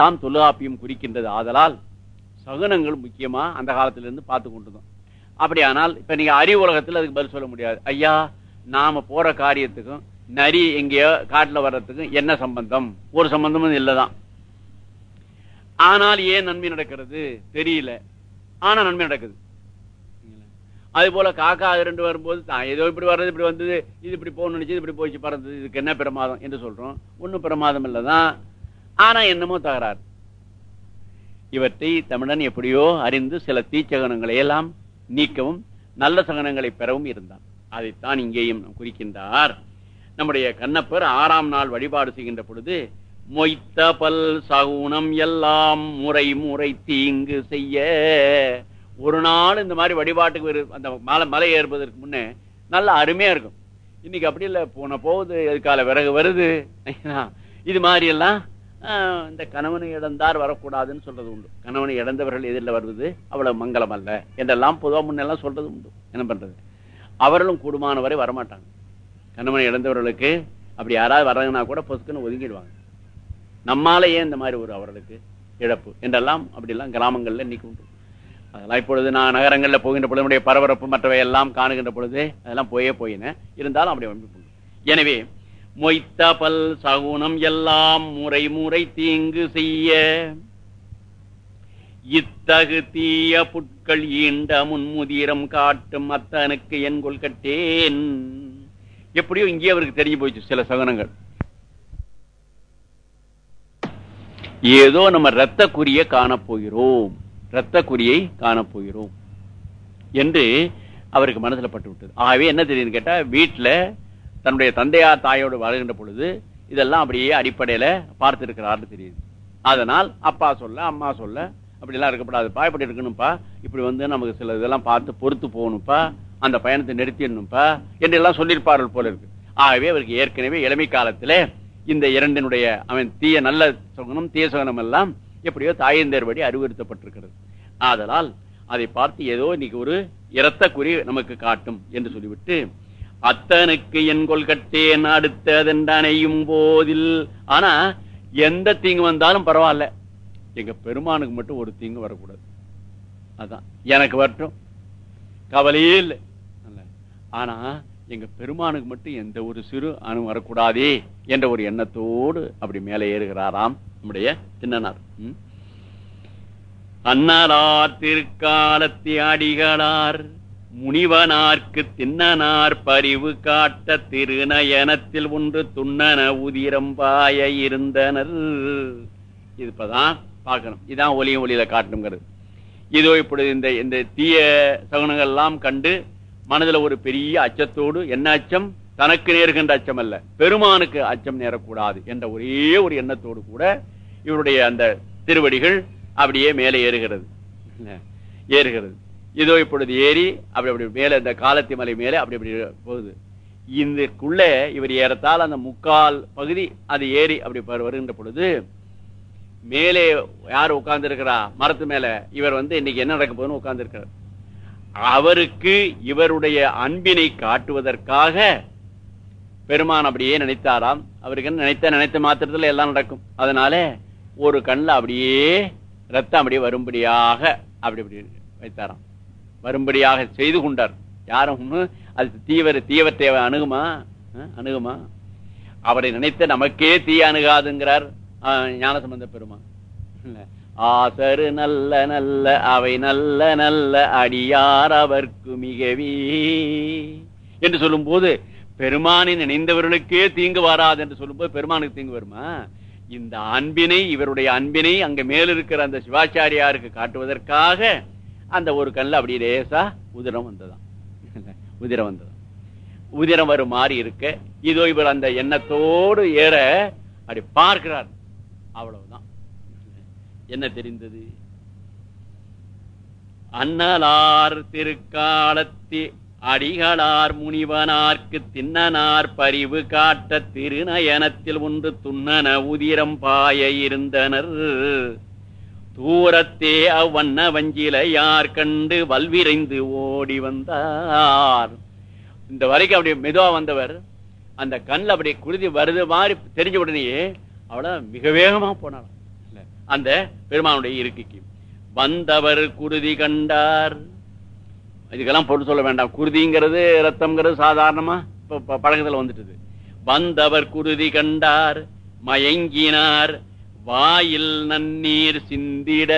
இதைத்தாம் தொல்காப்பியம் குறிக்கின்றது ஆதலால் சகுனங்கள் முக்கியமா அந்த காலத்துல இருந்து பார்த்து கொண்டுதான் அப்படியானால் இப்ப நீங்க அறிவு உலகத்துல அதுக்கு பதில் சொல்ல முடியாது. ஐயா நாம போற காரியத்துக்கும் நரி எங்கேயோ காட்டுல வர்றதுக்கும் என்ன சம்பந்தம்? ஒரு சம்பந்தமும் இல்லதான். ஆனால் ஏன் நன்மை நடக்கிறது? தெரியல. ஆனா நன்மை நடக்குது. அது போல காக்கா அது ரெண்டு வரும்போது தான் ஏதோ இப்படி வர்றது இப்படி வந்தது இது இப்படி போகணும்னு நினைச்சு இப்படி போயிச்சு பறந்தது இதுக்கு என்ன பிரமாதம்? என்று சொல்றோம். ஒன்னும் பிரமாதம் இல்லதான். ஆனா என்னமோ தகராறு. இவற்றை தமிழன் எப்படியோ அறிந்து சில தீச்சகனங்களை எல்லாம் நீக்கவும் நல்ல சகனங்களை பெறவும் இருந்தான். அதைத்தான் இங்கேயும் குறிக்கின்றார். நம்முடைய கண்ணப்பர் ஆறாம் நாள் வழிபாடு செய்கின்ற பொழுது மொய்த்த பல் சகுனம் எல்லாம் முறை முறை தீங்கு செய்ய. ஒரு நாள் இந்த மாதிரி வழிபாட்டுக்கு அந்த மலை மலை ஏறுவதற்கு முன்னே நல்ல அருமையா இருக்கும். இன்னைக்கு அப்படி இல்லை போன போகுது எதுக்கால விறகு வருது? இது மாதிரி எல்லாம் இந்த கணவனை இழந்தார் வரக்கூடாதுன்னு சொல்றது உண்டு. கணவனை இழந்தவர்கள் எதிரில் வருவது அவ்வளவு மங்களம் அல்ல என்றெல்லாம் பொதுவாக முன்னெல்லாம் சொல்றது உண்டு. என்ன பண்றது? அவர்களும் கூடுமானவரை வரமாட்டாங்க. கணவனை இழந்தவர்களுக்கு அப்படி யாராவது வர்றாங்கன்னா கூட பொசுக்குன்னு ஒதுங்கிடுவாங்க. நம்மால ஏன் இந்த மாதிரி ஒரு அவர்களுக்கு இழப்பு? என்றெல்லாம் அப்படிலாம் கிராமங்களில் இன்னைக்கு உண்டு. அதெல்லாம் இப்பொழுது நான் நகரங்களில் போகின்ற பொழுது நம்முடைய பரபரப்பு மற்றவை எல்லாம் காணுகின்ற பொழுது அதெல்லாம் போயே போயின. இருந்தாலும் அப்படி வந்து எனவே மொய்த்த பல் சகுனம் எல்லாம் முறை முறை தீங்கு செய்ய. இத்தகு தீய புட்கள் ஈண்ட முன்முதிரம் காட்டும் அத்தனுக்கு என் கொள்கட்டேன் எப்படியோ இங்கே அவருக்கு தெரிஞ்சு போச்சு சில சகுனங்கள். ஏதோ நம்ம இரத்த குறியை காணப்போகிறோம். இரத்த குறியை காணப்போகிறோம். என்று அவருக்கு மனசுல பட்டு விட்டது. ஆகவே என்ன தெரியுதுன்னு கேட்டா வீட்டுல தன்னுடைய தந்தையார் தாயோடு வளர்கின்ற பொழுது இதெல்லாம் அப்படியே அடிப்படையில பார்த்திருக்கிறார்னு தெரியுது. அதனால் அப்பா சொல்ல அம்மா சொல்ல அப்படிலாம் இருக்கக்கூடாதுப்பா இப்படி இருக்கணும்ப்பா இப்படி வந்து நமக்கு சில இதெல்லாம் பார்த்து பொறுத்து போகணும்ப்பா அந்த பயணத்தை நிறுத்திடணும்ப்பா என்றெல்லாம் சொல்லியிருப்பார்கள் போல இருக்கு. ஆகவே அவருக்கு ஏற்கனவே இளமை காலத்திலே இந்த இரண்டினுடைய அவன் தீய நல்ல சகுனம் தீய சகுனம் எல்லாம் எப்படியோ தாயந்தேர்படி அறிவுறுத்தப்பட்டிருக்கிறது. ஆதலால் அதை பார்த்து ஏதோ இன்னைக்கு ஒரு இரத்த குறி நமக்கு காட்டும் என்று சொல்லிவிட்டு அத்தனுக்கு என் கொள்கட்டேன் அடுத்ததென்றனையும் போதில். ஆனா எந்த தீங்கு வந்தாலும் பரவாயில்ல. எங்க பெருமானுக்கு மட்டும் ஒரு தீங்கு வரக்கூடாது. அதான் எனக்கு வரட்டும் கவலையே இல்லை. ஆனா எங்க பெருமானுக்கு மட்டும் எந்த ஒரு சிறு அணு வரக்கூடாதே என்ற ஒரு எண்ணத்தோடு அப்படி மேலே ஏறுகிறாராம் நம்முடைய சின்னனார் ம்? திருக்காலத்தி அடிகளார் முனிவனார்க்கு தின்னனார் பரிவு காட்ட திருநயனத்தில் ஒன்று துண்ணன உதிரம்பாய இருந்தனர். இது இப்பதான் பார்க்கணும். இதான் ஒலியும் ஒலியில காட்டணுங்கிறது. இதோ இப்படி இந்த இந்த தீய சகுனங்கள்லாம் கண்டு மனதில் ஒரு பெரிய அச்சத்தோடு என்ன அச்சம்? தனக்கு நேர்கின்ற அச்சம் அல்ல பெருமானுக்கு அச்சம் நேரக்கூடாது என்ற ஒரே ஒரு எண்ணத்தோடு கூட இவருடைய அந்த திருவடிகள் அப்படியே மேலே ஏறுகிறது. ஏறுகிறது. இதோ இப்பொழுது ஏறி அப்படி அப்படி மேலே இந்த காலத்தி மலை மேலே அப்படி அப்படி போகுது. இதுக்குள்ள இவர் ஏறத்தால் அந்த முக்கால் பகுதி அது ஏறி அப்படி வருகின்ற பொழுது மேலே யார் உட்கார்ந்து இருக்கிறா மரத்து மேல. இவர் வந்து இன்னைக்கு என்ன நடக்க போகுதுன்னு உட்கார்ந்து இருக்கிறார் அவருக்கு இவருடைய அன்பினை காட்டுவதற்காக பெருமான் அப்படியே நினைத்தாராம். அவருக்கு நினைத்த நினைத்த மாத்திரத்துல எல்லாம் நடக்கும். அதனால ஒரு கண்ணில் அப்படியே ரத்தம் அப்படியே வரும்படியாக அப்படி அப்படி வைத்தாராம். வரும்படியாக செய்து கொண்டார். யாரும் அது தீவிர தீவத்தை அணுகுமா? அணுகுமா? அவரை நினைத்த நமக்கே தீ அணுகாதுங்கிறார் ஆஹ், ஞானசம்பந்த பெருமான். ஆசரு நல்ல நல்ல அவை நல்ல நல்ல அடியார் அவர்க்கு மிகவி. என்று சொல்லும்போது பெருமானை நினைந்தவர்களுக்கே தீங்கு வராது என்று சொல்லும்போது பெருமானுக்கு தீங்கு வருமா? இந்த அன்பினை இவருடைய அன்பினை அங்க மேலிருக்கிற அந்த சிவாச்சாரியாருக்கு காட்டுவதற்காக அந்த ஒரு கண்ணில் அப்படி லேசா உதிரம் வந்ததாம் உதிரம் வந்ததான் உதிரம் வரும் மாறி இருக்க. இதோ இவர் அந்த எண்ணத்தோடு ஏற அப்படி பார்க்கிறார். அவ்வளவுதான். என்ன தெரிந்தது? அன்னலார் திருக்காலத்தி அடிகளார் முனிவனார்க்கு தின்னனார் பரிவு காட்ட திருநயனத்தில் ஒன்று துண்ணன உதிரம் பாய இருந்தனர். தூரத்தே அவ்வண்ண வஞ்சில யார் கண்டு வல்விரைந்து ஓடி வந்தார். இந்த வரைக்கும் அப்படி மெதுவா வந்தவர். அந்த கண்ணில் அப்படி குருதி வருது மாதிரி தெரிஞ்ச உடனேயே அவள மிக வேகமா போனாலும் அந்த பெருமானுடைய இருக்கைக்கு. வந்தவர் குருதி கண்டார். இதுக்கெல்லாம் பொருள் சொல்ல வேண்டாம். குருதிங்கிறது ரத்தம்ங்கிறது சாதாரணமா இப்ப ப- பழக்கத்துல வந்துட்டுது. வந்தவர் குருதி கண்டார். மயங்கினார். வாயில் நன்னீர் சிந்திட.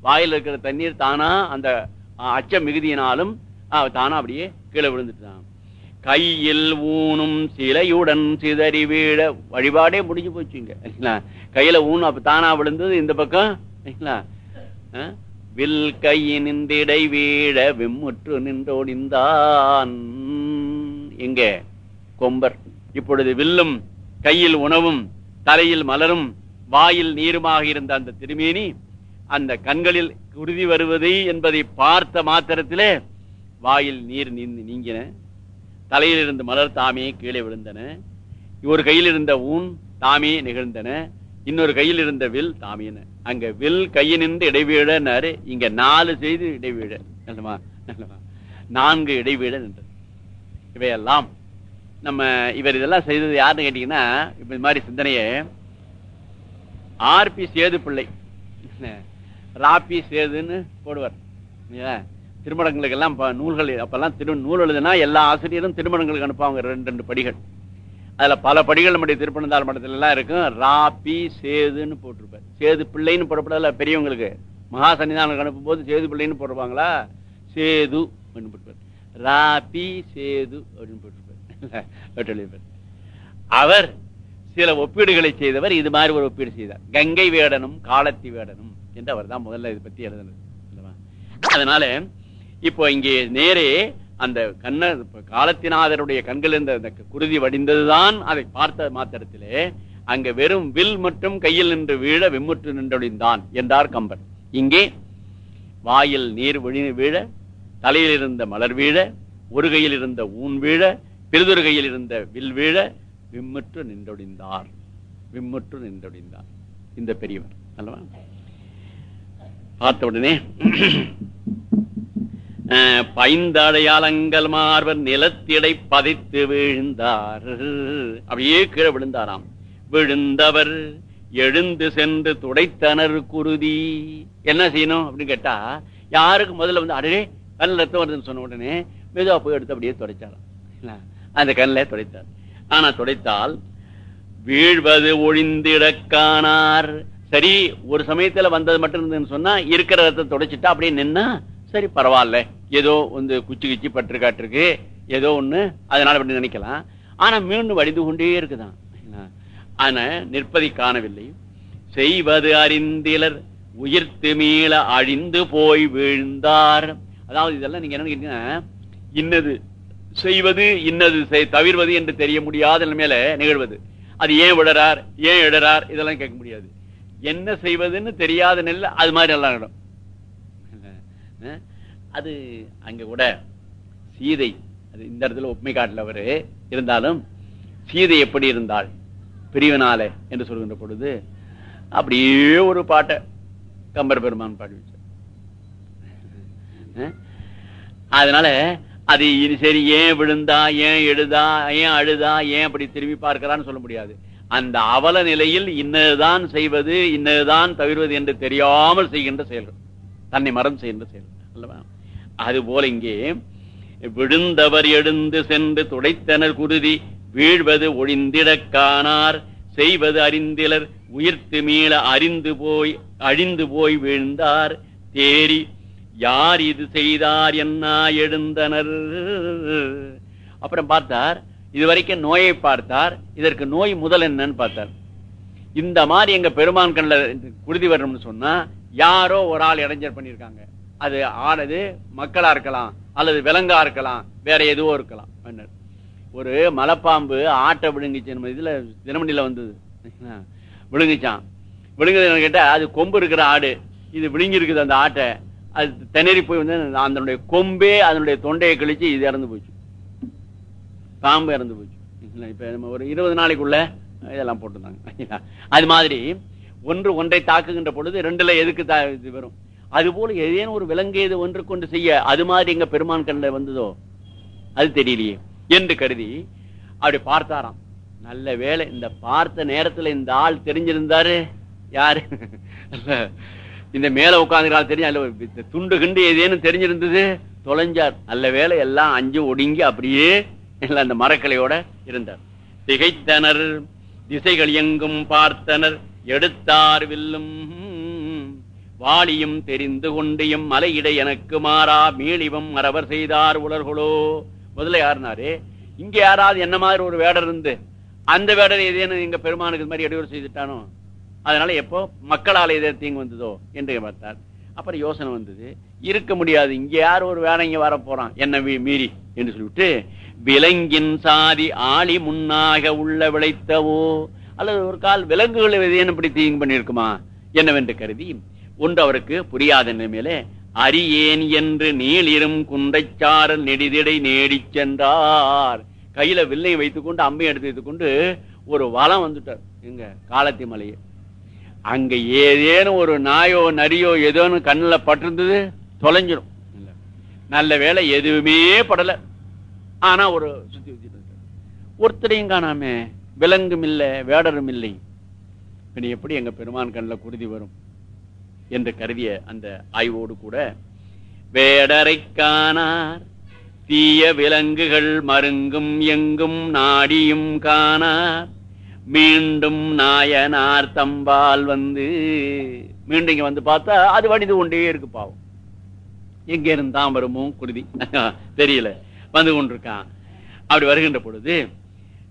வாயில் இருக்கிற தண்ணீர் தானா அந்த அச்ச மிகுதியினாலும் தானா அப்படியே கீழே விழுந்துட்டான். கையில் ஊனும் சிலையுடன் சிதறி வீழ. வழிபாடே முடிஞ்சு போச்சுங்க கையில ஊன் அப்ப தானா விழுந்தது இந்த பக்கம். சரிங்களா? அஹ்? வில் கையினின்றடை வீழ வெம்முற்று நின்றோடிந்தான் எங்க? கொம்பர். இப்பொழுது வில்லும் கையில் உணவும் தலையில் மலரும் வாயில் நீருமாக இருந்த அந்த திருமேனி அந்த கண்களில் குருதி வருவது என்பதை பார்த்த மாத்திரத்திலே வாயில் நீர் நீந்து நீங்கின. தலையில் மலர் தாமே கீழே விழுந்தன. ஒரு கையில் இருந்த ஊன் தாமே நிகழ்ந்தன. இன்னொரு கையில் இருந்த வில் தாமியன அங்க வில் கையினின்று இடைவீழனாரு. இங்க நாலு செய்து இடைவீழ. நல்லமா நல்லமா நான்கு இடைவீழ நின்றது. இவையெல்லாம் நம்ம இவர் இதெல்லாம் செய்தது யாருன்னு கேட்டீங்கன்னா இப்ப இந்த மாதிரி சிந்தனையை ஆர்பி சேது பிள்ளை. ராபி சேதுன்னு போடுவார். இல்லையா? திருமணங்களுக்கெல்லாம் நூல்கள் அப்பெல்லாம் திரு நூல் எழுதுனா எல்லா ஆசிரியரும் திருமணங்களுக்கு அனுப்புவாங்க ரெண்டு ரெண்டு படிகள். அதுல பல படிகள் நம்முடைய திருப்பனந்தாள் மடத்துல எல்லாம் இருக்கும். ராபி சேதுன்னு போட்டிருப்பார். சேது பிள்ளைன்னு போடப்படல பெரியவங்களுக்கு. மகா சன்னிதானம் அனுப்பும் போது சேது பிள்ளைன்னு போடுவாங்களா? சேது அப்படின்னு போட்டுப்பார் ராபி சேது அப்படின்னு போட்டிருப்பார். எழுதிப்பார். அவர் சில ஒப்பீடுகளை செய்தவர் இது மாதிரி ஒரு ஒப்பீடு செய்தார். கங்கை வேடனும் காலத்தி வேடனும் என்று அவர் தான் முதல்ல இதை பத்தி எழுதினது அதனால இப்போ இங்கே நேரே அந்த கண்ண காலத்தினாதருடைய கண்கள் இருந்த அந்த குருதி வடிந்ததுதான் அதை பார்த்த மாத்திரத்திலே அங்க வெறும் வில் மற்றும் கையில் நின்று வீழ விம்முற்று நின்றொழிந்தான் என்றார் கம்பர் இங்கே வாயில் நீர் விழி வீழ தலையில் இருந்த மலர் வீழ ஒரு கையில் இருந்த ஊன் வீழ பிறிதொரு கையில் இருந்த வில் வீழ விம்மற்று நின்றொடிந்தார். விம்மற்று நின்றொடிந்தார். இந்த பெரியவர் அல்லவா? பார்த்த உடனே பைந்தடையாளங்கள் மார்பர் நிலத்திடை பதித்து விழுந்தார். அப்படியே கீழே விழுந்தாராம். விழுந்தவர் எழுந்து சென்று துடைத்தனர் குருதி. என்ன செய்யணும் அப்படின்னு கேட்டா யாருக்கு முதல்ல வந்து அடே கண்ணில் ரத்தம் வருதுன்னு சொன்ன உடனே மெதுவா போய் எடுத்து அப்படியே துடைச்சாராம். அந்த கண்ணில் துடைத்தார். ஆனா துடைத்தால் வீழ்வது ஒழிந்திடக்கானார் சரி ஒரு சமயத்துல வந்தது மட்டும் இருந்ததுன்னு சொன்னா இருக்கிற ரத்தத்தை துடைச்சிட்டா அப்படியே நின்னா சரி பரவாயில்ல. ஏதோ வந்து குச்சி குச்சி பற்று காட்டிருக்கு. ஏதோ ஒண்ணு அதனால அப்படி நினைக்கலாம். ஆனா மீண்டும் வடிந்து கொண்டே இருக்குதான். ஆனா நிற்பதை காணவில்லை. செய்வது அறிந்திலர் உயிர்த்து மீள அழிந்து போய் வீழ்ந்தார். அதாவது இதெல்லாம் நீங்க என்ன கேட்டீங்கன்னா இன்னது செய்வது இன்னது செய்- தவிர்வது என்று தெரிய முடியாத நிலைமையில நிகழ்வது. அது ஏன் விடறார் ஏன் இடறார் இதெல்லாம் கேட்க முடியாது. என்ன செய்வதுன்னு தெரியாத நெல் அது மாதிரி எல்லாம் இடம் அது அங்க கூட சீதை அது இந்த இடத்துல ஒப்புமை காட்டில் அவரு இருந்தாலும் சீதை எப்படி இருந்தாள்? பிரிவினால என்று சொல்கின்ற பொழுது அப்படியே ஒரு பாட்டை கம்பர் பெருமான் பாடி வச்சார். அதனால அது இனி சரி ஏன் விழுந்தா ஏன் எழுதா ஏன் அழுதா ஏன் அப்படி திரும்பி பார்க்கிறான்னு சொல்ல முடியாது. அந்த அவல நிலையில் இன்னதுதான் செய்வது இன்னதுதான் தவிர்வது என்று தெரியாமல் செய்கின்ற செயல்கள். தன்னை மரம் செய்கின்ற செயல் அல்லவா? அது போல இங்கே விழுந்தவர் எழுந்து சென்று துடைத்தனர் குருதி வீழ்வது ஒழிந்திட காணார் செய்வது அறிந்திலர் உயிர்த்து மீள அறிந்து போய் அழிந்து போய் வீழ்ந்தார் தேரி யார் இது செய்தார் என்ன எழுந்தனர்? அப்புறம் பார்த்தார் இதுவரைக்கும் நோயை பார்த்தார் இதற்கு நோய் முதல் என்னன்னு பார்த்தார். இந்த மாதிரி எங்க பெருமான் கண்ணில் குருதி வரணும்னு சொன்னா யாரோ ஒரு ஆள் இடைஞ்சல் பண்ணியிருக்காங்க. அது ஆனது மக்களா இருக்கலாம் அல்லது விலங்கா இருக்கலாம் வேற எதுவோ இருக்கலாம் ஒரு மலைப்பாம்பு ஆட்டை விழுங்கிச்சு நம்ம இதுல தினமணியில வந்தது. விழுங்குச்சான் விழுங்குது கேட்டா அது கொம்பு இருக்கிற ஆடு இது விழுங்கி இருக்குது அந்த ஆட்டை. அது திணறி போய் வந்து அதனுடைய கொம்பே அதனுடைய தொண்டையை கழிச்சு இது இறந்து போச்சு. பாம்பு இறந்து போச்சு. இப்ப நம்ம ஒரு இருபது நாளைக்குள்ள இதெல்லாம் போட்டுருந்தாங்க. அது மாதிரி ஒன்று ஒன்றை தாக்குகின்ற பொழுது ரெண்டுல எதுக்கு தா- இது வரும்? அது போல ஏதேனும் ஒரு விலங்கு இது ஒன்று கொண்டு செய்ய அது மாதிரி எங்க பெருமான் கண்ணில் வந்ததோ? அது தெரியலையே. என்று கருதி அப்படி பார்த்தாராம். நல்ல வேளை இந்த பார்த்த நேரத்துல இந்த ஆள் தெரிஞ்சிருந்தாரு. யாரு? இந்த மேல உட்கார்ந்து தெரியும் அல்ல துண்டு கிண்டு ஏதேன்னு தெரிஞ்சிருந்தது? தொலைஞ்சார். நல்ல வேலை எல்லாம் அஞ்சு ஒடுங்கி அப்படியே எல்லாம் அந்த மரக்கலையோட இருந்தார். திகைத்தனர் திசைகள் எங்கும் பார்த்தனர் எடுத்தார் வில்லும். வாளியும் தெரிந்து கொண்டியும் மலையிட எனக்கு மாறா மீளிவம் மறவர் செய்தார் உலர்களோ. முதல்ல யாருனாரு? இங்க யாராவது என்ன மாதிரி ஒரு வேடர் இருந்து அந்த வேடர் எதேன்னு எங்க பெருமானுக்கு இது மாதிரி இடையூறு செய்துட்டானோ? அதனால எப்போ மக்களால் எதே தீங்கு வந்ததோ என்று பார்த்தார். அப்புறம் யோசனை வந்தது இருக்க முடியாது இங்க யார் ஒரு வேலை இங்க வர போறான் என்ன மீறி என்று சொல்லிவிட்டு விலங்கின் சாதி ஆளி முன்னாக உள்ள விளைத்தவோ அல்லது ஒரு கால் விலங்குகள் எதையும் இப்படி தீங்கு பண்ணியிருக்குமா என்னவென்று கருதி ஒன்று அவருக்கு புரியாத நிலைமையிலே அரியேன் என்று நீளிரும் குன்றைச்சாரல் நெடிதிடை நேடிச் சென்றார். கையில வில்லை வைத்துக்கொண்டு அம்மையை எடுத்து வைத்துக்கொண்டு ஒரு வளம் வந்துட்டார் எங்க காலத்தி மலையை அங்க ஏதேனும் ஒரு நாயோ நரியோ ஏதோன்னு கண்ணில் பட்டிருந்தது தொலைஞ்சிடும் நல்ல வேளை எதுவுமே படல. ஆனா ஒரு சுத்தி வச்சுட்டு ஒருத்தரையும் காணாமே. விலங்கும் இல்லை வேடரும் இல்லை. பின்ன எப்படி எங்க பெருமான் கண்ணில் குருதி வரும்? என்று கருதிய அந்த ஆய்வோடு கூட வேடரை காணார். தீய விலங்குகள் மருங்கும் எங்கும் நாடியும் காணார். மீண்டும் நாயனார் தம்பால் வந்து மீண்டும் இங்க வந்து பார்த்தா அது வடிந்து கொண்டே இருக்கு பாவம். எங்க இருந்தான் வருமோ குருதி. தெரியல. வந்து கொண்டிருக்கான். அப்படி வருகின்ற பொழுது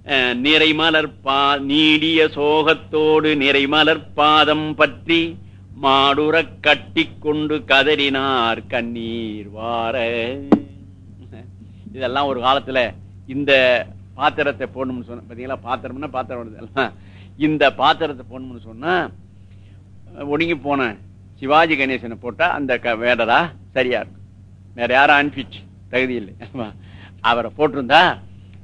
அஹ், நிறைமலர் பா நீடிய சோகத்தோடு நிறைமலர் பாதம் பற்றி மாடுற கட்டி கொண்டு கதறினார் கண்ணீர் வார. இதெல்லாம் ஒரு காலத்துல இந்த பாத்திரத்தை போடணும்னு சொன்ன பார்த்தீங்களா பாத்திரம்னா பாத்திரம் வருது. இந்த பாத்திரத்தை போடணும்னு சொன்னா ஒடுங்கி போன சிவாஜி கணேசனை போட்டா அந்த க- வேடரா சரியா இருக்கும். வேற யாரும் அனுப்பிச்சு தகுதி இல்லை. அவரை போட்டிருந்தா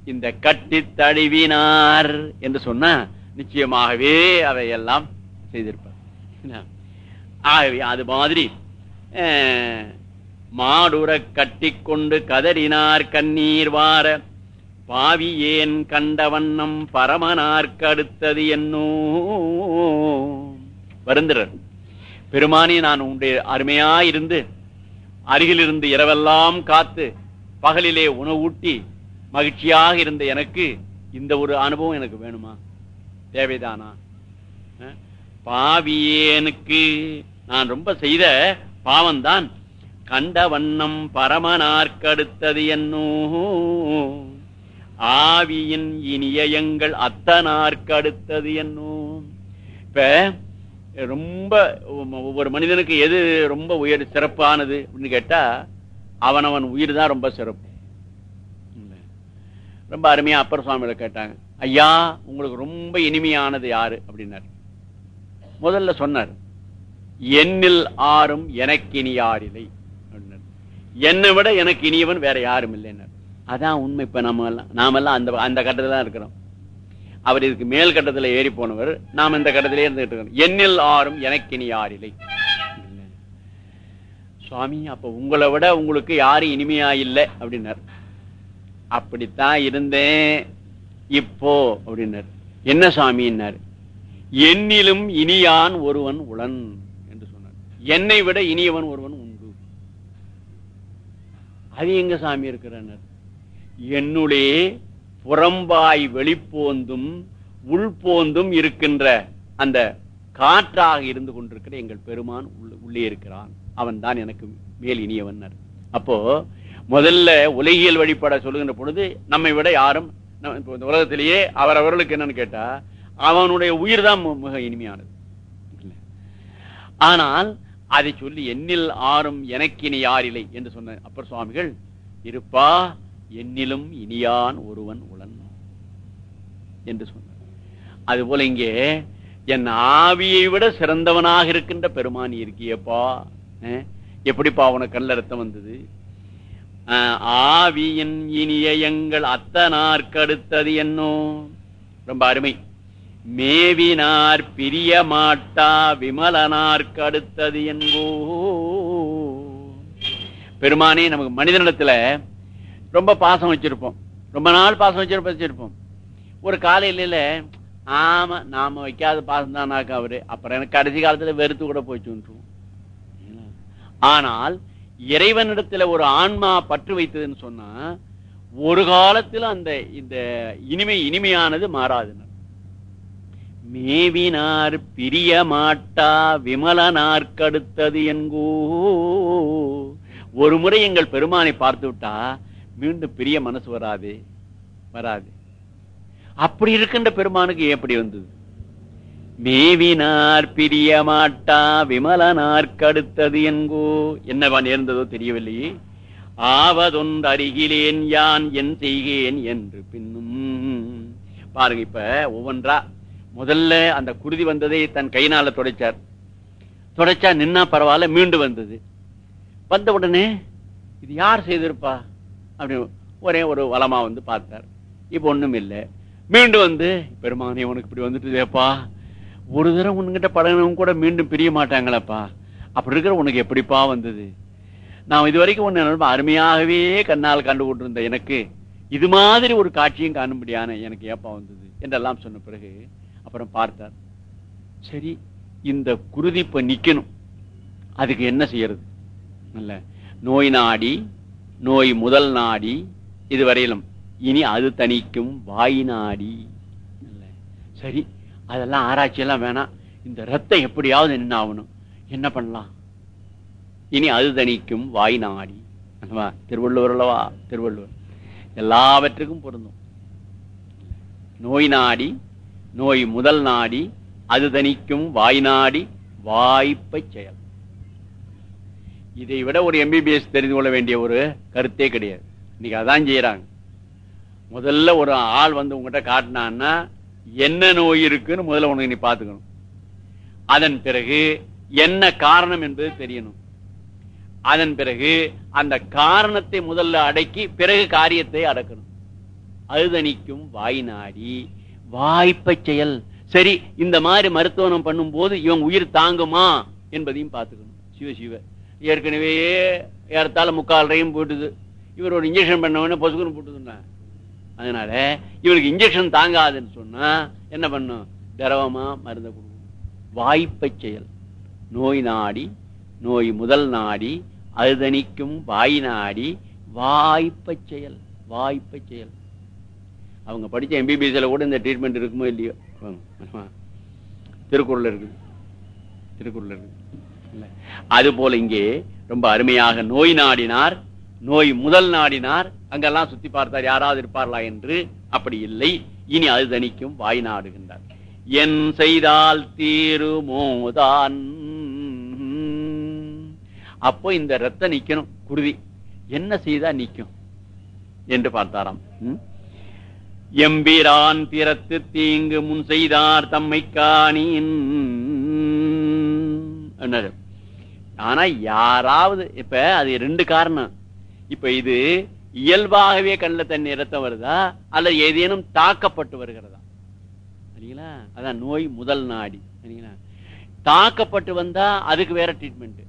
இந்த கட்டி தழுவினார் என்று சொன்னா நிச்சயமாகவே அவை எல்லாம் செய்திருப்பார். என்ன? ஆகவே அது மாதிரி மாடுற கட்டி கட்டிக்கொண்டு கதறினார் கண்ணீர் வார பாவி ஏன் கண்ட வண்ணம் பரமனார்க்கு என்னோ. வருந்திரர் பெருமானி நான் உன்னுடைய அருமையா இருந்து அருகில் இருந்து இரவெல்லாம் காத்து பகலிலே உணவூட்டி மகிழ்ச்சியாக இருந்த எனக்கு இந்த ஒரு அனுபவம் எனக்கு வேணுமா? தேவைதானா? பாவியேனுக்கு நான் ரொம்ப செய்த பாவம்தான் கண்ட வண்ணம் பரமனார்க்கடுத்தது என்னோ. ஆவியின் இனிய எங்கள் அத்தனார்க்கடுத்தது என்னும். இப்ப ரொம்ப ஒவ்வொரு மனிதனுக்கு எது ரொம்ப உயர் சிறப்பானது அப்படின்னு கேட்டா அவனவன் உயிர் தான் ரொம்ப சிறப்பு. ரொம்ப அருமையா அப்பர் சுவாமியில கேட்டாங்க. ஐயா உங்களுக்கு ரொம்ப இனிமையானது யாரு? அப்படின்னாரு. முதல்ல சொன்னார் என்னில் ஆறும் எனக்கு இனியாரில்லை அப்படின்னாரு. என்னை விட எனக்கு இனியவன் வேற யாரும் இல்லைன்னார். அதான் உண்மை. இப்ப நாம எல்லாம் நாமெல்லாம் அந்த அந்த கட்டத்துல தான் இருக்கிறோம். அவர் இதுக்கு மேல் கட்டத்துல ஏறி போனவர் நாம் இந்த கட்டத்திலே இருந்துகிட்டு இருக்கோம் என்னில் ஆறும் எனக்கு இனி யாரில்லை சுவாமி அப்ப உங்களை விட உங்களுக்கு யாரும் இனிமையா இல்லை அப்படின்னார். அப்படித்தான் இருந்தேன். இப்போ அப்படின்னார். என்ன சாமின்னார் என்னிலும் இனியான் ஒருவன் உளன் என்று சொன்னார். என்னை விட இனியவன் ஒருவன் உண்டு. அது எங்க சாமி இருக்கிறார்? என்னுளே புறம்பாய் வெளிப்போந்தும் உள்போந்தும் இருக்கின்ற அந்த காற்றாக இருந்து கொண்டிருக்கிற எங்கள் பெருமான் உள்ளே இருக்கிறான். அவன் தான் எனக்கு மேல் இனியவன் அப்போ முதல்ல உலகியல் வழிபட சொல்லுகின்ற பொழுது நம்மை விட யாரும் நம்ம இப்ப இந்த உலகத்திலேயே அவரவர்களுக்கு என்னன்னு கேட்டா அவனுடைய உயிர் தான் மிக இனிமையானது. ஆனால் அதை சொல்லி எண்ணில் ஆறும் எனக்கினி யாரில்லை என்று சொன்ன அப்பர் சுவாமிகள் இருப்பா என்னிலும் இனியான் ஒருவன் உளன் என்று சொன்னார். அதுபோல இங்கே என் ஆவியை விட சிறந்தவனாக இருக்கின்ற பெருமானி இருக்கியப்பா. எப்படிப்பா உனக்கு கண்ணில் ரத்தம் வந்தது? ஆவியின் இனிய எங்கள் அத்தனார்க்கடுத்தது என்னோ? ரொம்ப அருமை. மேவினார் பிரிய மாட்டா விமலனார்க்கடுத்தது என்போ பெருமானே நமக்கு மனிதனிடத்துல ரொம்ப பாசம் வச்சிருப்போம். ரொம்ப நாள் பாசம் வச்சிருப்ப வச்சிருப்போம். ஒரு காலையில ஆமா நாம வைக்காத பாசம் தானாக்கா அவரு. அப்புறம் எனக்கு கடைசி காலத்துல வெறுத்து கூட போச்சு ஆனால் இறைவனிடத்துல ஒரு ஆன்மா பற்று வைத்ததுன்னு சொன்னா ஒரு காலத்துல அந்த இந்த இனிமை இனிமையானது மாறாதுன்னு மேவினார் பிரிய மாட்டா விமலனார்க்கடுத்தது என்கோ. ஒரு முறை எங்கள் பெருமானை பார்த்து விட்டா மீண்டும் பிரிய மனசு வராது வராது. அப்படி இருக்கின்ற பெருமானுக்கு எப்படி வந்தது? மேவினார் பிரிய மாட்டா விமலனார்க்கடுத்தது என்கோ. என்னவா நேர்ந்ததோ தெரியவில்லையே. ஆவதொன்று அருகிலேன் யான் என் செய்கேன் என்று பின்னும். பாருங்க இப்ப ஒவ்வொன்றா முதல்ல அந்த குருதி வந்ததை தன் கையினால துடைச்சார். துடைச்சா நின்னா பரவாயில்ல மீண்டு வந்தது. வந்த உடனே இது யார் செய்திருப்பா? அப்படி ஒரே ஒரு வளமா வந்து பார்த்தார். இப்ப ஒண்ணும் இல்லை. மீண்டும் வந்து பெருமானே உனக்கு இப்படி வந்துட்டுதேப்பா. ஒரு தடவை உன்கிட்ட பழகினவங்க கூட மீண்டும் பிரிய மாட்டாங்களப்பா. அப்படி இருக்கிற உனக்கு எப்படிப்பா வந்தது? நான் இது வரைக்கும் ஒன்று அருமையாகவே கண்ணால் கண்டு கொண்டிருந்த எனக்கு இது மாதிரி ஒரு காட்சியும் காணும்படியான எனக்கு ஏப்பா வந்தது என்றெல்லாம் சொன்ன பிறகு அப்புறம் பார்த்தார். சரி இந்த குருதி இப்போ நிற்கணும் அதுக்கு என்ன செய்யறது? நல்ல நோய் நாடி நோய் முதல் நாடி இதுவரையிலும். இனி அது தணிக்கும் வாய் நாடி. சரி அதெல்லாம் ஆராய்ச்சி எல்லாம் வேணாம். இந்த ரத்தம் எப்படியாவது என்ன ஆகணும் என்ன பண்ணலாம்? இனி அது தணிக்கும் வாய் நாடி. அல்லவா? திருவள்ளுவர் அல்லவா? திருவள்ளுவர். எல்லாவற்றுக்கும் பொருந்தும். நோய் நாடி நோய் முதல் நாடி அது தணிக்கும் வாய் நாடி வாய்ப்பை செயல். இதை விட ஒரு எம்பிபிஎஸ் தெரிந்து கொள்ள வேண்டிய ஒரு கருத்தே கிடையாது. இன்னைக்கு அதான் செய்யறாங்க. முதல்ல ஒரு ஆள் வந்து உங்ககிட்ட காட்டினான்னா என்ன நோய் இருக்குன்னு முதல்ல உனக்கு நீ பாத்துக்கணும் அதன் பிறகு என்ன காரணம் என்பது தெரியணும். அதன் பிறகு அந்த காரணத்தை முதல்ல அடக்கி பிறகு காரியத்தை அடக்கணும். அழுதணிக்கும் வாய் நாடி வாய்ப்பை செயல். சரி இந்த மாதிரி மருத்துவம் பண்ணும் போது இவன் உயிர் தாங்குமா என்பதையும் பார்த்துக்கணும். சிவ சிவ. ஏற்கனவே ஏறத்தால முக்கால் போட்டுது இவர் ஒரு இன்ஜெக்ஷன் பண்ண உடனே பொசுக்குன்னு போட்டுதுன்னா அதனால இவருக்கு இன்ஜெக்ஷன் தாங்காதுன்னு சொன்னா என்ன பண்ணும்? திரவமா மருந்த கொடுக்கணும் வாய்ப்பை செயல். நோய் நாடி நோய் முதல் நாடி அதுதணிக்கும் வாய் நாடி வாய்ப்பை செயல் வாய்ப்பை செயல். அவங்க படித்த எம்பிபிஎஸ்ல கூட இந்த ட்ரீட்மெண்ட் இருக்குமோ இல்லையோ? திருக்குறள் இருக்குது. திருக்குறள் இருக்குது. அது போல இங்கே ரொம்ப அருமையாக நோய் நாடினார் நோய் முதல் நாடினார் அங்கெல்லாம் சுத்தி பார்த்தார் யாராவது இருப்பார்களா என்று. அப்படி இல்லை. இனி அது தனிக்கும் வாய் நாடுகின்றார். என் செய்தால் தீருமோதான் அப்போ இந்த ரத்த நிக்கணும் குருதி. என்ன செய்தா நிக்கும்? என்று பார்த்தாராம். எம்பிரான் திறத்து தீங்கு முன் செய்தார் தம்மை காணின் ஆனா யாராவது இப்ப அது ரெண்டு காரணம். இப்ப இது இயல்பாகவே கண்ணில் தண்ணி ரத்தம் வருதா அல்லது ஏதேனும் தாக்கப்பட்டு வருகிறதா? சரிங்களா? அதான் நோய் முதல் நாடி சரிங்களா? தாக்கப்பட்டு வந்தா அதுக்கு வேற ட்ரீட்மெண்ட்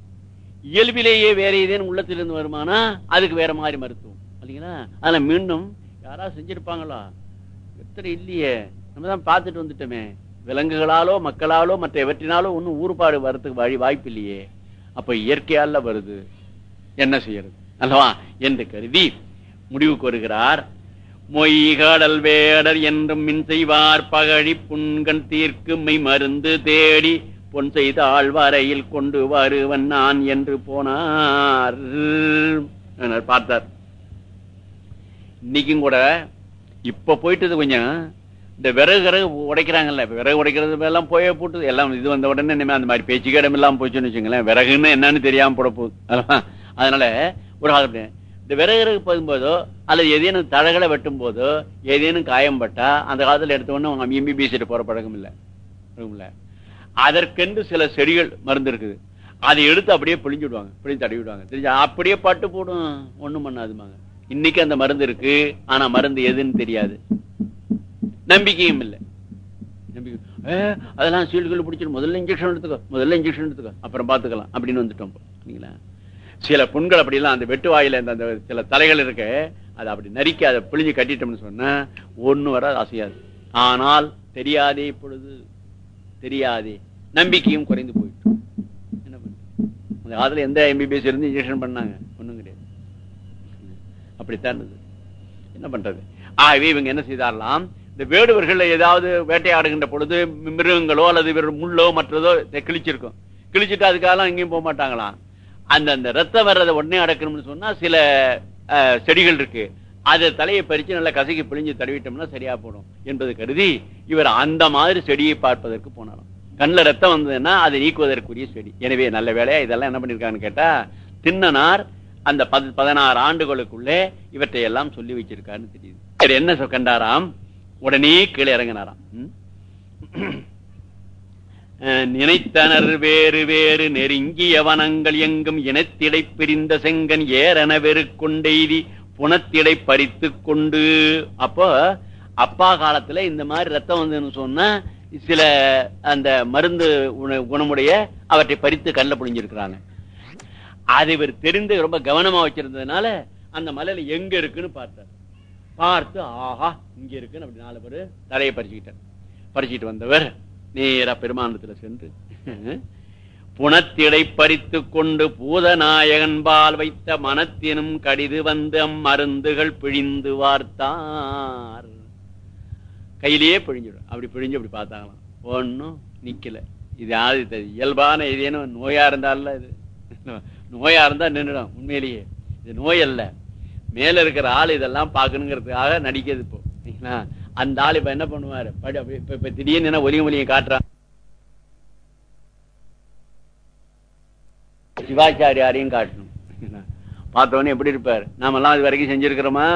இயல்பிலேயே வேற ஏதேனும் உள்ளத்திலிருந்து வருமானா அதுக்கு வேற மாதிரி மருத்துவம். இல்லைங்களா அதுல மீண்டும் யாராவது செஞ்சிருப்பாங்களா? எத்தனை இல்லையே. நம்ம தான் பார்த்துட்டு வந்துட்டோமே. விலங்குகளாலோ மக்களாலோ மற்ற எவற்றினாலோ ஒன்றும் ஊறுபாடு வர்றதுக்கு வழி வாய்ப்பு இல்லையே. அப்ப இயற்கையால வருது. என்ன செய்யறது? அல்லவா? என்று கருதி முடிவுக்கு வருகிறார் மொய்கடல் வேடர் என்றும் மின் செய்வார். பகழி புண்கண் தீர்க்குமை மெய் மருந்து தேடி பொன் செய்த ஆழ்வாரையில் கொண்டு வருவன் நான் என்று போனார். பார்த்தார். இன்னைக்கும் கூட இப்ப போயிட்டது கொஞ்சம் இந்த விறகு விறகு உடைக்கிறாங்கல்ல விறகு உடைக்கிறது எல்லாம் போயே போட்டு எல்லாம் இது வந்த உடனே இனிமே அந்த மாதிரி பேச்சு இடம் இல்லாம போச்சுன்னு வச்சுங்களேன் விறகுன்னு என்னன்னு தெரியாம போட போகுது அதனால ஒரு காலம் இந்த விறகு விறகு போகும்போதோ அல்லது ஏதேனும் தழகளை வெட்டும் போதோ ஏதேனும் காயம் பட்டா அந்த காலத்துல எடுத்த உடனே அவங்க எம்பிபிஎஸ் போற பழக்கம் இல்ல. பழக்கம் அதற்கென்று சில செடிகள் மருந்து இருக்குது. அதை எடுத்து அப்படியே பிழிஞ்சு விடுவாங்க. பிழிஞ்சு தடவி விடுவாங்க. தெரிஞ்சா அப்படியே பட்டு போடும். ஒண்ணும் பண்ணாதுமாங்க இன்னைக்கு அந்த மருந்து இருக்கு. ஆனா மருந்து எதுன்னு தெரியாது. நம்பிக்கையும் இல்லை. நம்பிக்கை. அதெல்லாம் சீல்டுகள் பிடிச்சிட்டு முதல்ல இன்ஜெக்ஷன் எடுத்துக்கோ. முதல்ல இன்ஜெக்ஷன் எடுத்துக்கோ. அப்புறம் பார்த்துக்கலாம் அப்படின்னு வந்துட்டோம் சரிங்களா? சில புண்கள் அப்படிலாம் அந்த வெட்டு வாயில இந்த அந்த சில தலைகள் இருக்கு அதை அப்படி நரிக்க அதை பிழிஞ்சு கட்டிட்டோம்னு சொன்னா ஒண்ணு வர அசையாது. ஆனால் தெரியாதே இப்பொழுது. தெரியாதே. நம்பிக்கையும் குறைந்து போயிட்டு. என்ன பண்றது? அதில் எந்த எம்பிபிஎஸ் இருந்து இன்ஜெக்ஷன் பண்ணாங்க? ஒண்ணும் கிடையாது. அப்படித்தான் இருந்தது. என்ன பண்றது? ஆகவே இவங்க என்ன செய்தாரலாம் இந்த வேடுவர்கள் ஏதாவது வேட்டையாடுகின்ற பொழுது மிருகங்களோ அல்லது முள்ளோ மற்றதோ கிழிச்சிருக்கும். கிழிச்சிட்டு அதுக்காக எங்கேயும் போக மாட்டாங்களாம் அந்த அந்த ரத்தம் வர்றதை உடனே அடக்கணும்னு சொன்னா சில செடிகள் இருக்கு. அதை தலையை பறிச்சு நல்லா கசக்கி பிழிஞ்சு தடவிட்டோம்னா சரியா போடும் என்பது கருதி இவர் அந்த மாதிரி செடியை பார்ப்பதற்கு போனாலும் கண்ணில் ரத்தம் வந்ததுன்னா அதை நீக்குவதற்குரிய செடி. எனவே நல்ல வேலையா இதெல்லாம் என்ன பண்ணிருக்காங்கன்னு கேட்டா தின்னனார் அந்த பத- பதினாறு ஆண்டுகளுக்குள்ளே இவற்றை எல்லாம் சொல்லி வச்சிருக்காருன்னு தெரியுது. என்ன சொ- கண்டாராம்? உடனே கீழே இறங்கினாராம். நினைத்தனர் வேறு வேறு நெருங்கிய வனங்கள் எங்கும் இனத்திடை பிரிந்த செங்கன் ஏறென வெறுக்கொண்டெய்தி புனத்திடை பறித்து கொண்டு. அப்போ அப்பா காலத்துல இந்த மாதிரி ரத்தம் வந்ததுன்னு சொன்னா சில அந்த மருந்து குணமுடைய அவற்றை பறித்து கண்ணில் புழிஞ்சிருக்கிறாங்க. அது இவர் தெரிந்து ரொம்ப கவனமா வச்சிருந்ததுனால அந்த மலையில எங்க இருக்குன்னு பார்த்தார். பார்த்து ஆஹா இங்க இருக்குன்னு அப்படி நாலு பேரு தலையை பறிச்சுக்கிட்டார். பறிச்சுட்டு வந்தவர் நேரா பெருமானத்துல சென்று புனத்திடை பறித்து கொண்டு பூதநாயகன் பால் வைத்த மனத்தினும் கடிது வந்து அம்மருந்துகள் பிழிந்து வார்த்தார். கையிலேயே பிழிஞ்சிடும். அப்படி பிழிஞ்சு அப்படி பார்த்தாங்களாம். ஒன்னும் நிக்கல. இது யாரு இது? இயல்பான ஏதேனும் நோயா இருந்தால இது? நோயா இருந்தா நின்றுடும் உண்மையிலேயே. இது நோய் அல்ல. மேல இருக்கிற ஆள் இதெல்லாம் பார்க்கணுங்கிறதுக்காக நடிக்கிறது இப்போ. அந்த ஆள் இப்ப என்ன பண்ணுவாரு? படி அப்படி இப்ப திடீர்னு என்ன ஒலிய ஒலியும் காட்டுறான் சிவாச்சாரியாரையும் காட்டணும். சரிங்களா? பார்த்தவொடனே எப்படி இருப்பார்? நாமெல்லாம் அது வரைக்கும் செஞ்சிருக்கிறோமா?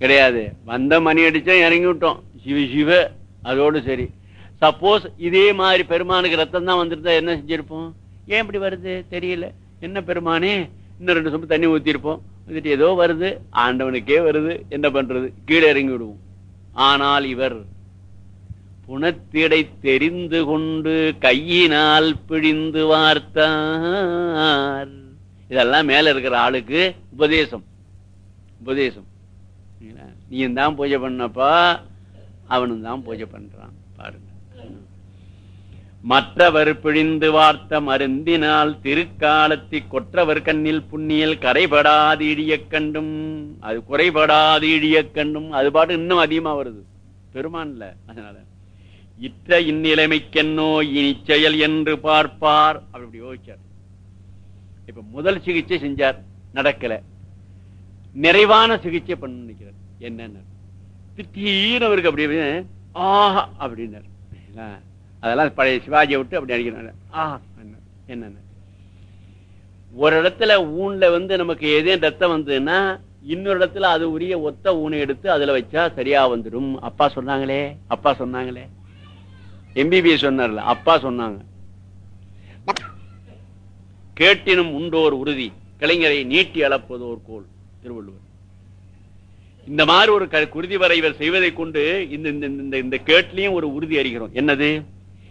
கிடையாது. வந்த மணி அடிச்சா இறங்கி விட்டோம். சிவ சிவ அதோடு சரி. சப்போஸ் இதே மாதிரி பெருமானுக்கு ரத்தம் தான் வந்திருந்தா என்ன செஞ்சிருப்போம்? ஏன் இப்படி வருது? தெரியல. என்ன பெருமானே? இன்னும் ரெண்டு சொம்பு தண்ணி ஊத்திருப்போம் வந்துட்டு ஏதோ வருது ஆண்டவனுக்கே வருது என்ன பண்றது? கீழே இறங்கி விடுவோம். ஆனால் இவர் புனத்திடை தெரிந்து கொண்டு கையினால் பிழிந்து வார்த்தார். இதெல்லாம் மேல இருக்கிற ஆளுக்கு உபதேசம். உபதேசம். நீயும் தான் பூஜை பண்ணப்பா அவனும் தான் பூஜை பண்றான். பாருங்க. மற்றவர் பிழிந்து வார்த்த மருந்தினால் திருக்காலத்தி கொற்றவர் கண்ணில் புண்ணியல் கரைபடாது இடியக் கண்டும். அது குறைபடாது இடியக் கண்டும். அது பாட்டு இன்னும் அதிகமா வருது. பெருமான்ல அதனால. இற்ற இந்நிலைமைக்கென்னோ இனி செயல் என்று பார்ப்பார். அப்படி இப்படி யோசிச்சார். இப்ப முதல் சிகிச்சை செஞ்சார். நடக்கல. நிறைவான சிகிச்சை பண்ண நினைக்கிறார். என்னன்னு. திடீர்னு அவருக்கு அப்படி ஆஹா அப்படின்னார். அதெல்லாம் பழைய சிவாஜியை விட்டு அப்படி அடிக்கிறாங்க. ஆஹா என்னன்னு? ஒரு இடத்துல ஊன்ல வந்து நமக்கு ஏதேன் ரத்தம் வந்ததுன்னா இன்னொரு இடத்துல அது உரிய ஒத்த ஊனை எடுத்து அதுல வச்சா சரியா வந்துடும் அப்பா சொன்னாங்களே அப்பா சொன்னாங்களே. எம்பிபிஎஸ் சொன்னார்ல அப்பா சொன்னாங்க. கேட்டினும் உண்டோர் உறுதி கலைஞரை நீட்டி அளப்பதோர் கோல் திருவள்ளுவர். இந்த மாதிரி ஒரு குருதி வரை இவர் செய்வதை கொண்டு இந்த இந்த- இந்த இந்த கேட்லயும் ஒரு உறுதி அறிகிறோம் என்னது?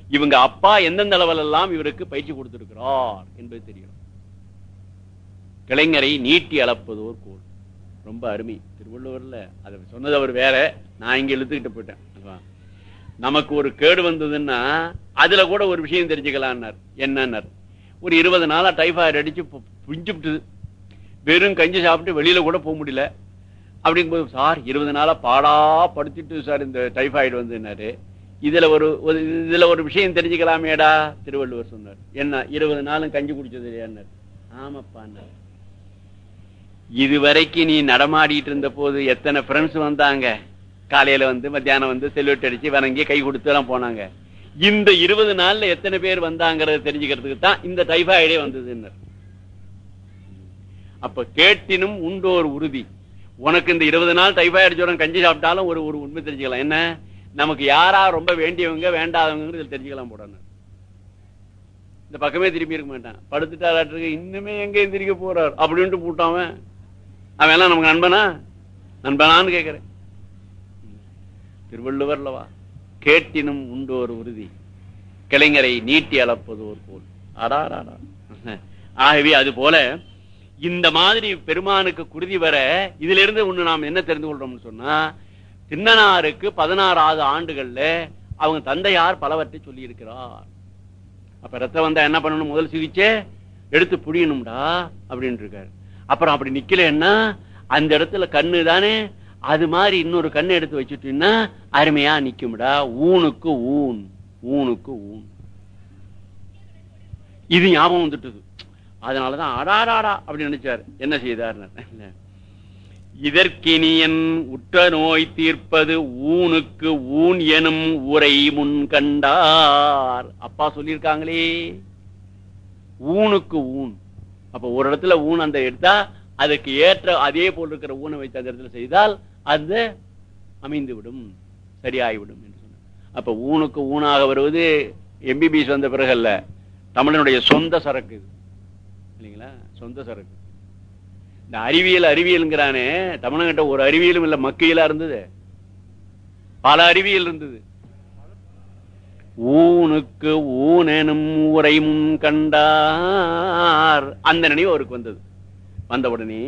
இவங்க அப்பா எந்தெந்த அளவில் எல்லாம் இவருக்கு பயிற்சி கொடுத்திருக்கிறார் என்பது தெரியும் கிளைஞரை நீட்டி அளப்பதோர் கோல். ரொம்ப அருமை. திருவள்ளுவர்ல அதை சொன்னது அவர் வேற. நான் இங்க இழுத்துக்கிட்டு போயிட்டேன். நமக்கு ஒரு கேடு வந்ததுன்னா அதுல கூட ஒரு விஷயம் தெரிஞ்சுக்கலான்னார். என்னன்னார்? ஒரு இருபது நாளா டைஃபாய்டு அடிச்சு புஞ்சு விட்டுது வெறும் கஞ்சி சாப்பிட்டு வெளியில கூட போக முடியல. அப்படிங்கும்போது சார் இருபது நாளா பாடா படுத்திட்டு சார் இந்த டைஃபாய்டு வந்துனாரு இதுல ஒரு ஒரு- இதுல ஒரு விஷயம் தெரிஞ்சுக்கலாமேடா திருவள்ளுவர் சொன்னார். என்ன இருபது நாளும் கஞ்சி குடிச்சது இல்லையான்னார். ஆமாப்பான்னார் இதுவரைக்கும் நீ நடமாடிட்டு இருந்த போது எத்தனை ஃப்ரெண்ட்ஸ் வந்தாங்க? காலையில வந்து மத்தியானம் வந்து செல்வெட்டு அடிச்சு வணங்கி கை கொடுத்து எல்லாம் போனாங்க. இந்த இருபது நாள்ல எத்தனை பேர் வந்தாங்கிறத தெரிஞ்சுக்கிறதுக்கு தான் இந்த டைபாய்டே வந்ததுன்னு. அப்ப கேட்டினும் உண்டோர் உறுதி. உனக்கு இந்த இருபது நாள் டைபாய்டு ஜுரம் கஞ்சி சாப்பிட்டாலும் ஒரு ஒரு உண்மை தெரிஞ்சுக்கலாம். என்ன? நமக்கு யாரா ரொம்ப வேண்டியவங்க வேண்டாதவங்க தெரிஞ்சுக்கலாம் போடணும் இந்த பக்கமே திரும்பி இருக்க மாட்டான். படுத்துட்டாரு இன்னுமே எங்க எந்திரிக்க போறார் அப்படின்ட்டு போட்டாவன் அவன். எல்லாம் நமக்கு நண்பனா? நண்பனான்னு கேட்கிறேன் திருவள்ளுவர்லவா கேட்டினும் உண்டோர் உறுதி. கிளைஞரை நீட்டி அளப்பதோர் போல். அடாராடா ஆகவே அது போல இந்த மாதிரி பெருமானுக்கு குருதி வர இதுல இருந்து ஒண்ணு நாம் என்ன தெரிந்து கொள்றோம்னு சொன்னா சின்னனாருக்கு பதினாறாவது ஆண்டுகள்ல அவங்க தந்தையார் பலவற்றை சொல்லி இருக்கிறார் அப்ப ரத்தம் வந்தா என்ன பண்ணணும்? முதல் சிகிச்சை? எடுத்து புடியணும்டா அப்படின்னு இருக்காரு அப்புறம் அப்படி நிக்கலன்னா அந்த இடத்துல கண்ணு தானே? அது மாதிரி இன்னொரு கண்ணை எடுத்து வச்சுட்டீங்கன்னா அருமையா நிக்கும்டா. ஊனுக்கு ஊன் ஊனுக்கு ஊன். இது ஞாபகம் வந்துட்டது. அதனாலதான் அடாராடா அப்படின்னு நினைச்சாரு. என்ன செய்தார் இதற்கினியன் உற்ற நோய் தீர்ப்பது ஊனுக்கு ஊன் எனும் உரை முன் கண்டார். அப்பா சொல்லியிருக்காங்களே. ஊனுக்கு ஊன். அப்ப ஒரு இடத்துல ஊன் அந்த எடுத்தா அதுக்கு ஏற்ற அதே போல் இருக்கிற ஊனை வைத்து அந்த இடத்துல செய்தால் அது அமைந்து விடும் சரியாகிவிடும் என்று சொன்னார். அப்ப ஊனுக்கு ஊனாக வருவது எம்பிபிஎஸ் வந்த பிறகு அல்ல தமிழனுடைய சொந்த சரக்கு இது. இல்லைங்களா? சொந்த சரக்கு. இந்த அறிவியல் அறிவியல்ங்கிறானே தமிழகிட்ட ஒரு அறிவியலும் இல்ல மக்கையிலா இருந்தது. பல அறிவியல் இருந்தது. ஊனுக்கு ஊனெனும் உரை கண்டார். அந்த நினைவு அவருக்கு வந்தது. வந்த உடனே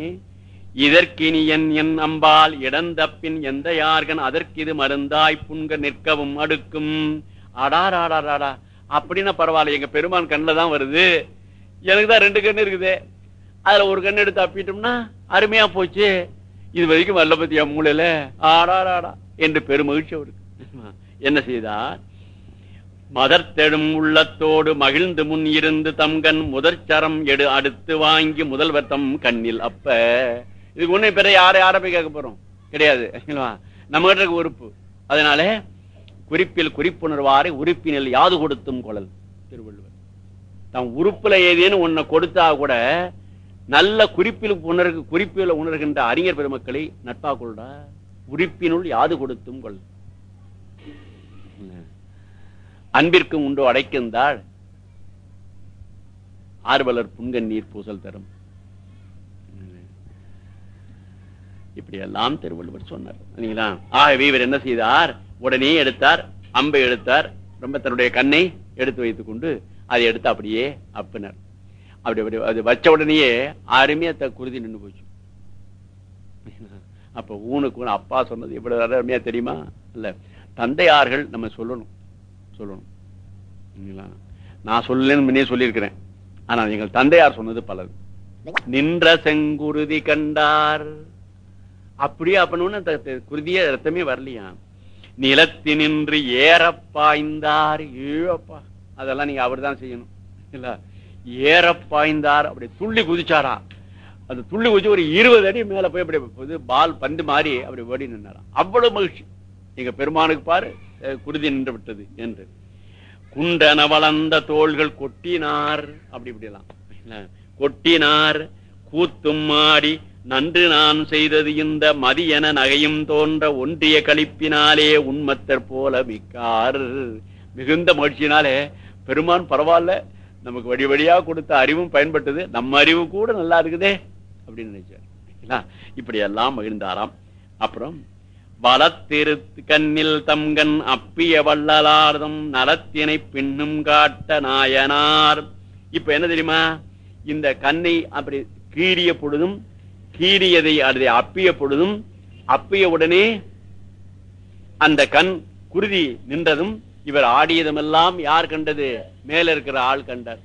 இதற்கினியன் என் அம்பால் இடந்தப்பின் எந்த யார்கன் அதற்கு இது மருந்தாய் புண்க நிற்கவும் அடுக்கும். அடாராடாடாடா அப்படின்னா பரவாயில்ல எங்க பெருமான் கண்ணில் தான் வருது. எனக்கு தான் ரெண்டு கண்ணு இருக்குது. அதுல ஒரு கண்ணு எடுத்து அப்பிட்டோம்னா அருமையா போச்சு. இது வரைக்கும் வரல பத்தியா மூளையில? ஆடாடாடா. என்று பெருமகிழ்ச்சி அவருக்கு. என்ன செய்தார்? மதர்த்தெடும் உள்ளத்தோடு மகிழ்ந்து முன் இருந்து தம்கண் முதற்சரம் எடு அடுத்து வாங்கி முதல்வர் தம் கண்ணில் அப்ப. இதுக்கு ஒண்ணு பிற யார யார போய் கேட்க போறோம்? கிடையாது. நம்ம கிட்ட இருக்க உறுப்பு. அதனால குறிப்பில் குறிப்புணர்வாரை உறுப்பினில் யாது கொடுத்தும் குழல் திருவள்ளுவர். தம் உறுப்புல ஏதேன்னு ஒன்ன கொடுத்தா கூட நல்ல குறிப்பில் உணர் குறிப்பில் உணர்கின்ற அறிஞர் பெருமக்களை நட்பா கொள்டா. உறுப்பினுள் யாது கொடுத்தும் கொள். அன்பிற்கும் உண்டோ அடைக்கின்றாள். ஆர்வலர் புன்கன் நீர் பூசல் தரும். இப்படி எல்லாம் திருவள்ளுவர் சொன்னார். சரிங்களா? ஆகவே இவர் என்ன செய்தார்? உடனே எடுத்தார் அம்பை எடுத்தார் ரொம்ப தன்னுடைய கண்ணை எடுத்து வைத்துக் கொண்டு அதை எடுத்து அப்படியே அப்பினர். அப்படி அப்படி அது வச்ச உடனேயே அருமையா த குருதி நின்று போச்சு. அப்ப ஊனுக்கு அப்பா சொன்னது இவ்வளவு அருமையா தெரியுமா? இல்ல. தந்தையார்கள் நம்ம சொல்லணும். சொல்லணும். நான் சொல்லலன்னு முன்னே சொல்லியிருக்கிறேன். ஆனா எங்கள் தந்தையார் சொன்னது பலது. நின்ற செங்குருதி கண்டார். அப்படியே அப்படின்னு குருதிய ரத்தமே வரலையா? நிலத்தினின்று ஏற பாய்ந்தார். ஏழப்பா அதெல்லாம் நீங்க அவர் தான் செய்யணும். இல்ல. ஏற பாய்ந்தார். அப்படி துள்ளி குதிச்சாரா அந்த துள்ளி குதிச்சு ஒரு இருபது அடி மேல போய் அப்படி பால் பந்து மாறி அப்படி ஓடி நின்றாராம். அவ்வளவு மகிழ்ச்சி. எங்க பெருமானுக்கு பாரு குருதி நின்று விட்டது என்று. குண்டன வளர்ந்த தோள்கள் கொட்டினார். அப்படி இப்படி எல்லாம் கொட்டினார். கூத்தும் மாடி நன்று நான் செய்தது இந்த மதியன நகையும் தோன்ற ஒன்றிய கழிப்பினாலே உண்மத்தர் போல மிக்கார். மிகுந்த மகிழ்ச்சியினாலே பெருமான் பரவாயில்ல நமக்கு வழி வழியா கொடுத்த அறிவும் பயன்பட்டது. நம்ம அறிவு கூட நல்லா இருக்குதே அப்படின்னு நினைச்சார். இப்படி எல்லாம் மகிழ்ந்தாராம். அப்புறம் வளத்திரு கண்ணில் தம்கண் அப்பிய வள்ளலார்தம் நலத்தினை பின்னும் காட்ட நாயனார். இப்ப என்ன தெரியுமா? இந்த கண்ணை அப்படி கீறிய பொழுதும் கீறியதை அதை அப்பிய பொழுதும் அப்பிய உடனே அந்த கண் குருதி நின்றதும் இவர் ஆடியதுமெல்லாம் யார் கண்டது? மேல இருக்கிற ஆள் கண்டார்.